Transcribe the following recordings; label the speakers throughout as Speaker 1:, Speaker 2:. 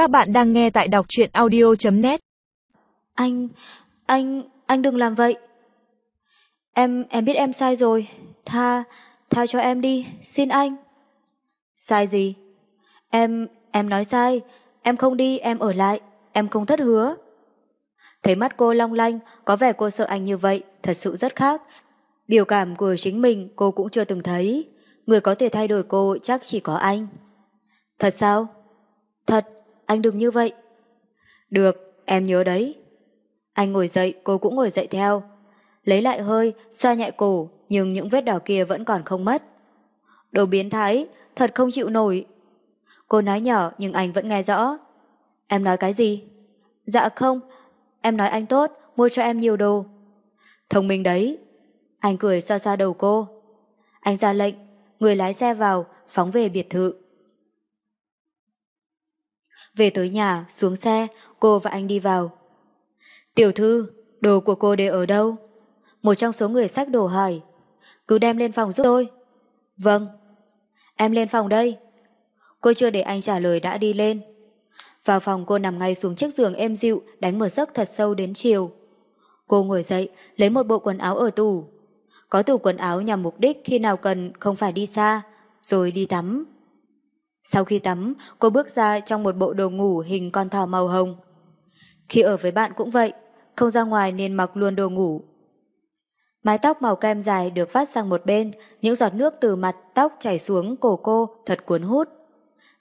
Speaker 1: Các bạn đang nghe tại đọc truyện audio.net
Speaker 2: Anh, anh, anh đừng làm vậy. Em, em biết em sai rồi. Tha, tha cho em đi, xin anh. Sai gì? Em, em nói sai. Em không đi, em ở lại. Em không thất hứa. Thấy mắt cô long lanh, có vẻ cô sợ anh như vậy, thật sự rất khác. Biểu cảm của chính mình cô cũng chưa từng thấy. Người có thể thay đổi cô chắc chỉ có anh. Thật sao? Thật, anh đừng như vậy. Được, em nhớ đấy. Anh ngồi dậy, cô cũng ngồi dậy theo. Lấy lại hơi, xoa nhẹ cổ, nhưng những vết đỏ kia vẫn còn không mất. Đồ biến thái, thật không chịu nổi. Cô nói nhỏ nhưng anh vẫn nghe rõ. Em nói cái gì? Dạ không, em nói anh tốt, mua cho em nhiều đồ. Thông minh đấy. Anh cười xoa xoa đầu cô. Anh ra lệnh, người lái xe vào, phóng về biệt thự. Về tới nhà, xuống xe, cô và anh đi vào. Tiểu thư, đồ của cô để ở đâu? Một trong số người sách đồ hỏi. Cứ đem lên phòng giúp tôi. Vâng. Em lên phòng đây. Cô chưa để anh trả lời đã đi lên. Vào phòng cô nằm ngay xuống chiếc giường êm dịu, đánh một giấc thật sâu đến chiều. Cô ngồi dậy, lấy một bộ quần áo ở tủ. Có tủ quần áo nhằm mục đích khi nào cần không phải đi xa, rồi đi tắm. Sau khi tắm, cô bước ra trong một bộ đồ ngủ hình con thỏ màu hồng. Khi ở với bạn cũng vậy, không ra ngoài nên mặc luôn đồ ngủ. Mái tóc màu kem dài được vắt sang một bên, những giọt nước từ mặt tóc chảy xuống cổ cô thật cuốn hút.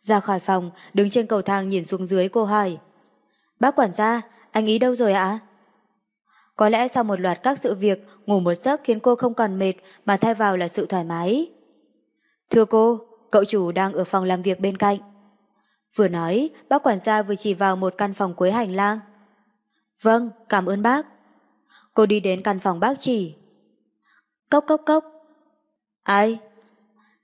Speaker 2: Ra khỏi phòng, đứng trên cầu thang nhìn xuống dưới cô hỏi. Bác quản gia, anh ý đâu rồi ạ? Có lẽ sau một loạt các sự việc, ngủ một giấc khiến cô không còn mệt mà thay vào là sự thoải mái. Thưa cô, cậu chủ đang ở phòng làm việc bên cạnh. Vừa nói, bác quản gia vừa chỉ vào một căn phòng cuối hành lang. Vâng, cảm ơn bác. Cô đi đến căn phòng bác chỉ. Cốc cốc cốc. Ai?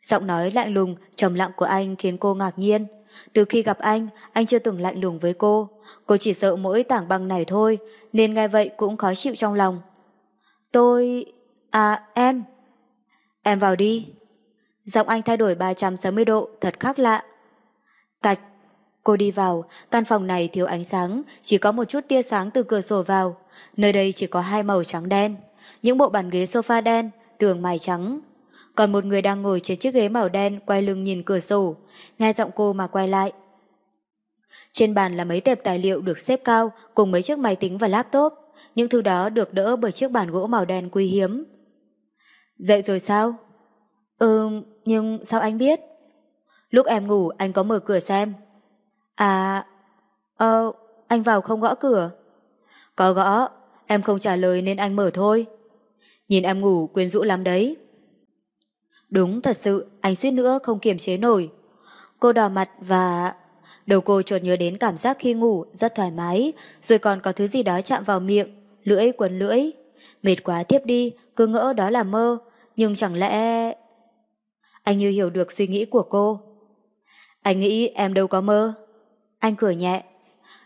Speaker 2: Giọng nói lạnh lùng, trầm lặng của anh khiến cô ngạc nhiên. Từ khi gặp anh, anh chưa từng lạnh lùng với cô. Cô chỉ sợ mỗi tảng băng này thôi, nên nghe vậy cũng khó chịu trong lòng. Tôi... À, em. Em vào đi. Giọng anh thay đổi 360 độ, thật khác lạ. Cạch. Cô đi vào, căn phòng này thiếu ánh sáng, chỉ có một chút tia sáng từ cửa sổ vào. Nơi đây chỉ có hai màu trắng đen. Những bộ bàn ghế sofa đen, tường mài trắng. Còn một người đang ngồi trên chiếc ghế màu đen quay lưng nhìn cửa sổ, nghe giọng cô mà quay lại. Trên bàn là mấy tệp tài liệu được xếp cao cùng mấy chiếc máy tính và laptop. Những thứ đó được đỡ bởi chiếc bàn gỗ màu đen quý hiếm. Dậy rồi sao? Ừ, nhưng sao anh biết? Lúc em ngủ anh có mở cửa xem. À, ờ, anh vào không gõ cửa. Có gõ, em không trả lời nên anh mở thôi. Nhìn em ngủ quyến rũ lắm đấy. Đúng thật sự, anh suýt nữa không kiềm chế nổi. Cô đỏ mặt và... Đầu cô chợt nhớ đến cảm giác khi ngủ rất thoải mái, rồi còn có thứ gì đó chạm vào miệng, lưỡi quấn lưỡi. Mệt quá tiếp đi, cứ ngỡ đó là mơ, nhưng chẳng lẽ... Anh như hiểu được suy nghĩ của cô. Anh nghĩ em đâu có mơ. Anh cười nhẹ.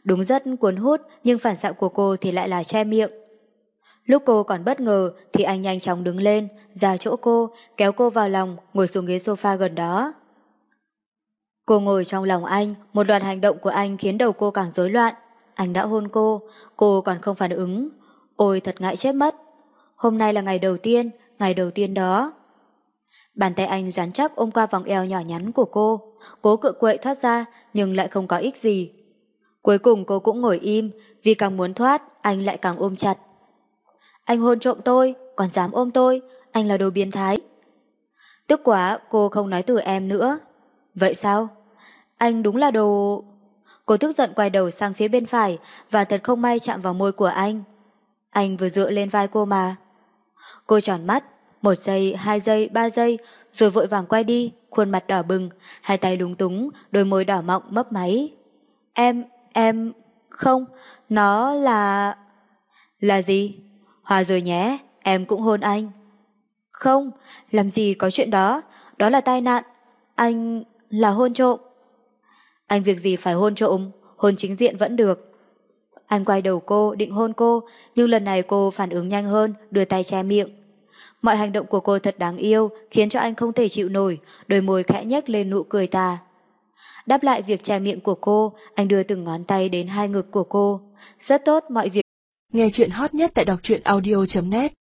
Speaker 2: Đúng rất cuốn hút, nhưng phản xạ của cô thì lại là che miệng. Lúc cô còn bất ngờ thì anh nhanh chóng đứng lên, ra chỗ cô, kéo cô vào lòng, ngồi xuống ghế sofa gần đó. Cô ngồi trong lòng anh, một loạt hành động của anh khiến đầu cô càng rối loạn. Anh đã hôn cô, cô còn không phản ứng. Ôi thật ngại chết mất. Hôm nay là ngày đầu tiên, ngày đầu tiên đó. Bàn tay anh rắn chắc ôm qua vòng eo nhỏ nhắn của cô, cố cựa quậy thoát ra nhưng lại không có ích gì. Cuối cùng cô cũng ngồi im, vì càng muốn thoát, anh lại càng ôm chặt. Anh hôn trộm tôi, còn dám ôm tôi, anh là đồ biến thái. Tức quá, cô không nói từ em nữa. Vậy sao? Anh đúng là đồ... Cô tức giận quay đầu sang phía bên phải và thật không may chạm vào môi của anh. Anh vừa dựa lên vai cô mà. Cô tròn mắt, một giây, hai giây, ba giây, rồi vội vàng quay đi, khuôn mặt đỏ bừng, hai tay lúng túng, đôi môi đỏ mọng mấp máy. Em, em, không, nó là... Là gì? Hòa rồi nhé, em cũng hôn anh. Không, làm gì có chuyện đó, đó là tai nạn. Anh là hôn trộm. Anh việc gì phải hôn trộm, hôn chính diện vẫn được. Anh quay đầu cô, định hôn cô, nhưng lần này cô phản ứng nhanh hơn, đưa tay che miệng. Mọi hành động của cô thật đáng yêu, khiến cho anh không thể chịu nổi, đôi môi khẽ nhếch lên nụ cười tà. Đáp lại việc che miệng của cô, anh đưa từng ngón tay đến hai ngực của cô. Rất tốt mọi việc.
Speaker 3: Nghe chuyện hot nhất tại đọc truyện audio.net